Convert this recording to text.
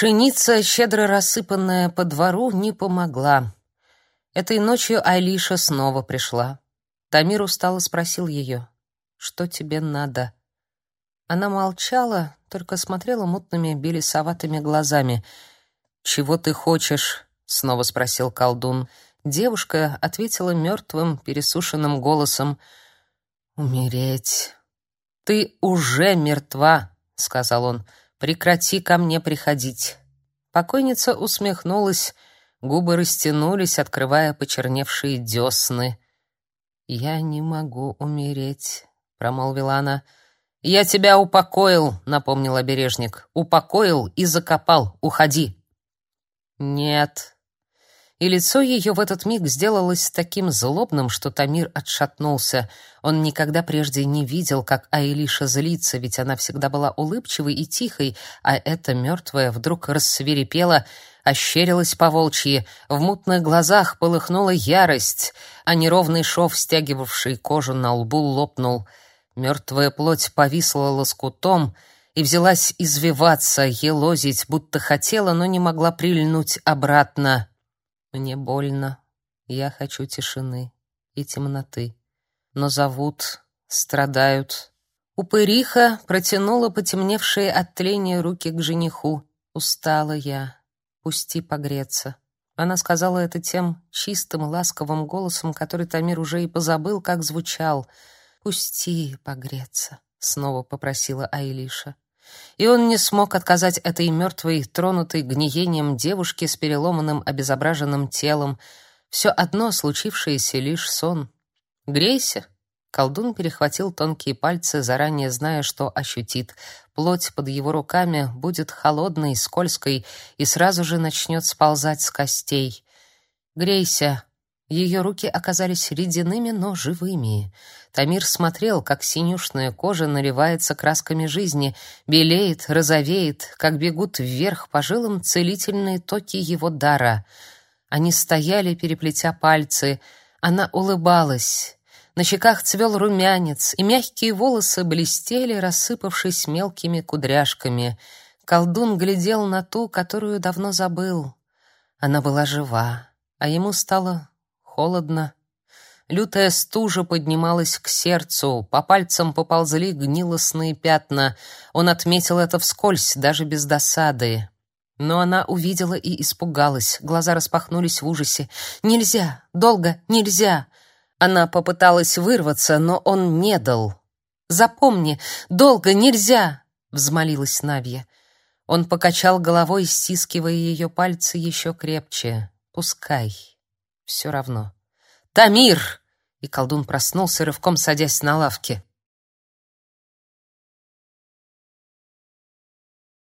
Пшеница, щедро рассыпанная по двору, не помогла. Этой ночью Алиша снова пришла. Тамир устало спросил ее, «Что тебе надо?» Она молчала, только смотрела мутными белесоватыми глазами. «Чего ты хочешь?» — снова спросил колдун. Девушка ответила мертвым, пересушенным голосом. «Умереть». «Ты уже мертва», — сказал он. «Прекрати ко мне приходить». Покойница усмехнулась, губы растянулись, открывая почерневшие десны. «Я не могу умереть», — промолвила она. «Я тебя упокоил», — напомнил обережник. «Упокоил и закопал. Уходи». «Нет». И лицо ее в этот миг сделалось таким злобным, что Тамир отшатнулся. Он никогда прежде не видел, как Аилиша злится, ведь она всегда была улыбчивой и тихой, а эта мертвая вдруг рассверепела, ощерилась по-волчьи, в мутных глазах полыхнула ярость, а неровный шов, стягивавший кожу на лбу, лопнул — Мертвая плоть повисла лоскутом и взялась извиваться, елозить, будто хотела, но не могла прильнуть обратно. Мне больно. Я хочу тишины и темноты. Но зовут, страдают. Упыриха протянула потемневшие от тления руки к жениху. Устала я. Пусти погреться. Она сказала это тем чистым, ласковым голосом, который Тамир уже и позабыл, как звучал — «Пусти погреться», — снова попросила Айлиша. И он не смог отказать этой мертвой, тронутой гниением девушке с переломанным, обезображенным телом. Все одно случившееся лишь сон. «Грейся!» Колдун перехватил тонкие пальцы, заранее зная, что ощутит. Плоть под его руками будет холодной, скользкой и сразу же начнет сползать с костей. «Грейся!» Ее руки оказались ледяными, но живыми. Тамир смотрел, как синюшная кожа наливается красками жизни, белеет, розовеет, как бегут вверх по жилам целительные токи его дара. Они стояли, переплетя пальцы. Она улыбалась. На щеках цвел румянец, и мягкие волосы блестели, рассыпавшись мелкими кудряшками. Колдун глядел на ту, которую давно забыл. Она была жива, а ему стало холодно. Лютая стужа поднималась к сердцу, по пальцам поползли гнилостные пятна. Он отметил это вскользь, даже без досады. Но она увидела и испугалась, глаза распахнулись в ужасе. «Нельзя! Долго! Нельзя!» Она попыталась вырваться, но он не дал. «Запомни, долго нельзя!» — взмолилась Навья. Он покачал головой, стискивая ее пальцы еще крепче. «Пускай» все равно. «Тамир!» И колдун проснулся, рывком садясь на лавке.